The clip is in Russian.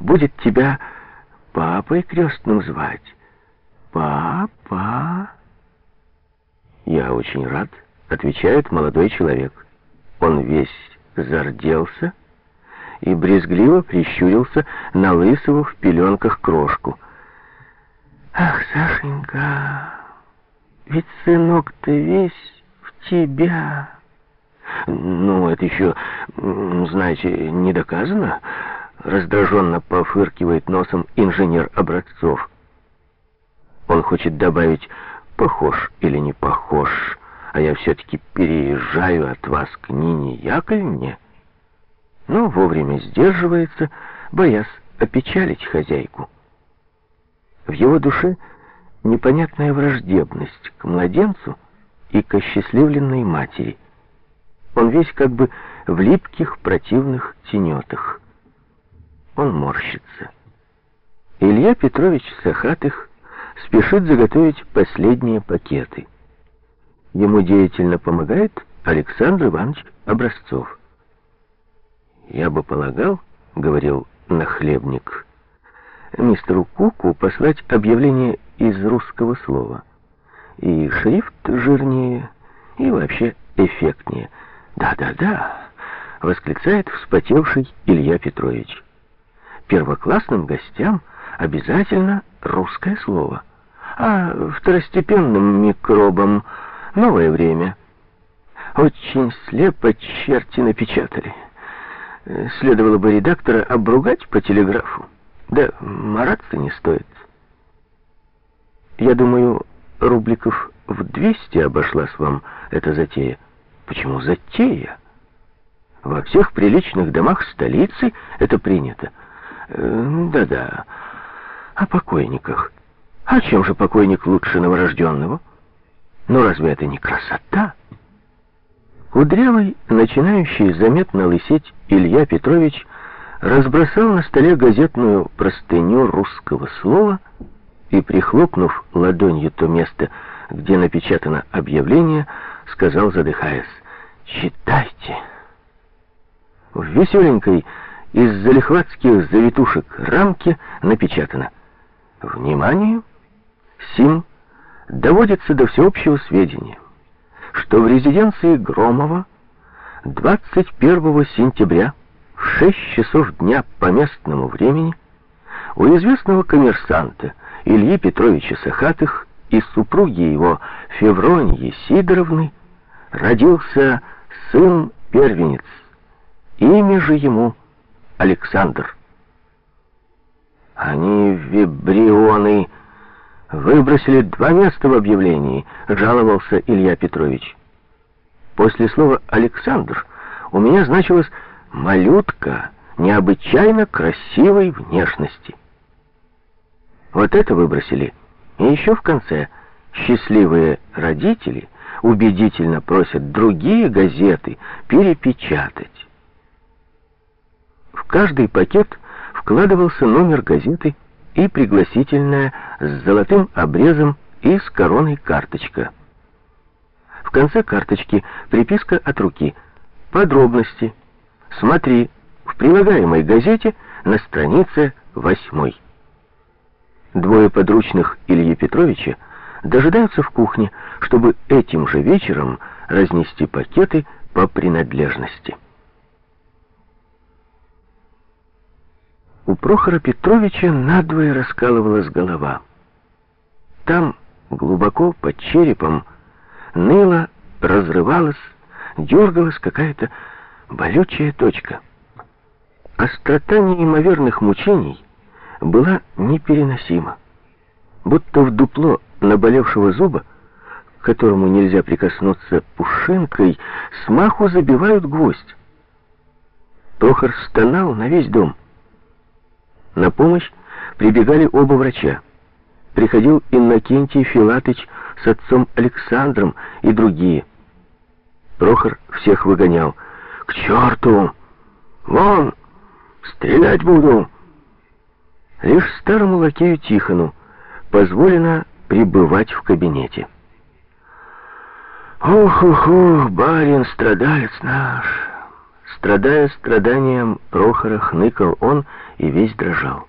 будет тебя папой крестным звать. Папа. Я очень рад, отвечает молодой человек. Он весь зарделся и брезгливо прищурился на лысого в пеленках крошку. «Ах, Сашенька, ведь сынок-то весь в тебя!» «Ну, это еще, знаете, не доказано», — раздраженно пофыркивает носом инженер Образцов. Он хочет добавить «похож или не похож», а я все-таки переезжаю от вас к Нине Яковлевне, но вовремя сдерживается, боясь опечалить хозяйку. В его душе непонятная враждебность к младенцу и к осчастливленной матери. Он весь как бы в липких противных тенетах. Он морщится. Илья Петрович Сахатых спешит заготовить последние пакеты. Ему деятельно помогает Александр Иванович Образцов. «Я бы полагал, — говорил нахлебник, — мистеру Куку послать объявление из русского слова. И шрифт жирнее, и вообще эффектнее. Да-да-да, — восклицает вспотевший Илья Петрович. Первоклассным гостям обязательно русское слово, а второстепенным микробам новое время. Очень слепо черти напечатали. Следовало бы редактора обругать по телеграфу. Да мараться не стоит. Я думаю, рубликов в 200 обошлась вам эта затея. Почему затея? Во всех приличных домах столицы это принято. Э, да-да, о покойниках. А чем же покойник лучше новорожденного? Ну разве это не красота? Кудрявый, начинающий заметно лысеть Илья Петрович, разбросал на столе газетную простыню русского слова и, прихлопнув ладонью то место, где напечатано объявление, сказал, задыхаясь, «Читайте». В веселенькой из залихватских завитушек рамке напечатано «Внимание! Сим доводится до всеобщего сведения» что в резиденции Громова 21 сентября в 6 часов дня по местному времени у известного коммерсанта Ильи Петровича Сахатых и супруги его Февроньи Сидоровны родился сын-первенец. Имя же ему Александр. Они вибрионы Выбросили два места в объявлении, жаловался Илья Петрович. После слова «Александр» у меня значилось «малютка» необычайно красивой внешности. Вот это выбросили. И еще в конце счастливые родители убедительно просят другие газеты перепечатать. Каждый пакет вкладывался номер газеты и пригласительная с золотым обрезом и с короной карточка. В конце карточки приписка от руки. Подробности. Смотри в прилагаемой газете на странице восьмой. Двое подручных Ильи Петровича дожидаются в кухне, чтобы этим же вечером разнести пакеты по принадлежности. У Прохора Петровича надвое раскалывалась голова. Там, глубоко под черепом, ныла, разрывалась, дергалась какая-то болючая точка. Острота неимоверных мучений была непереносима. Будто в дупло наболевшего зуба, к которому нельзя прикоснуться пушинкой, смаху забивают гвоздь. Прохор стонал на весь дом. На помощь прибегали оба врача. Приходил Иннокентий Филатыч с отцом Александром и другие. Прохор всех выгонял. «К черту! Вон! Стрелять буду!» Лишь старому лакею Тихону позволено пребывать в кабинете. «Ух-ух-ух, барин, страдалец наш! Страдая страданием Прохора, хныкал он и весь дрожал.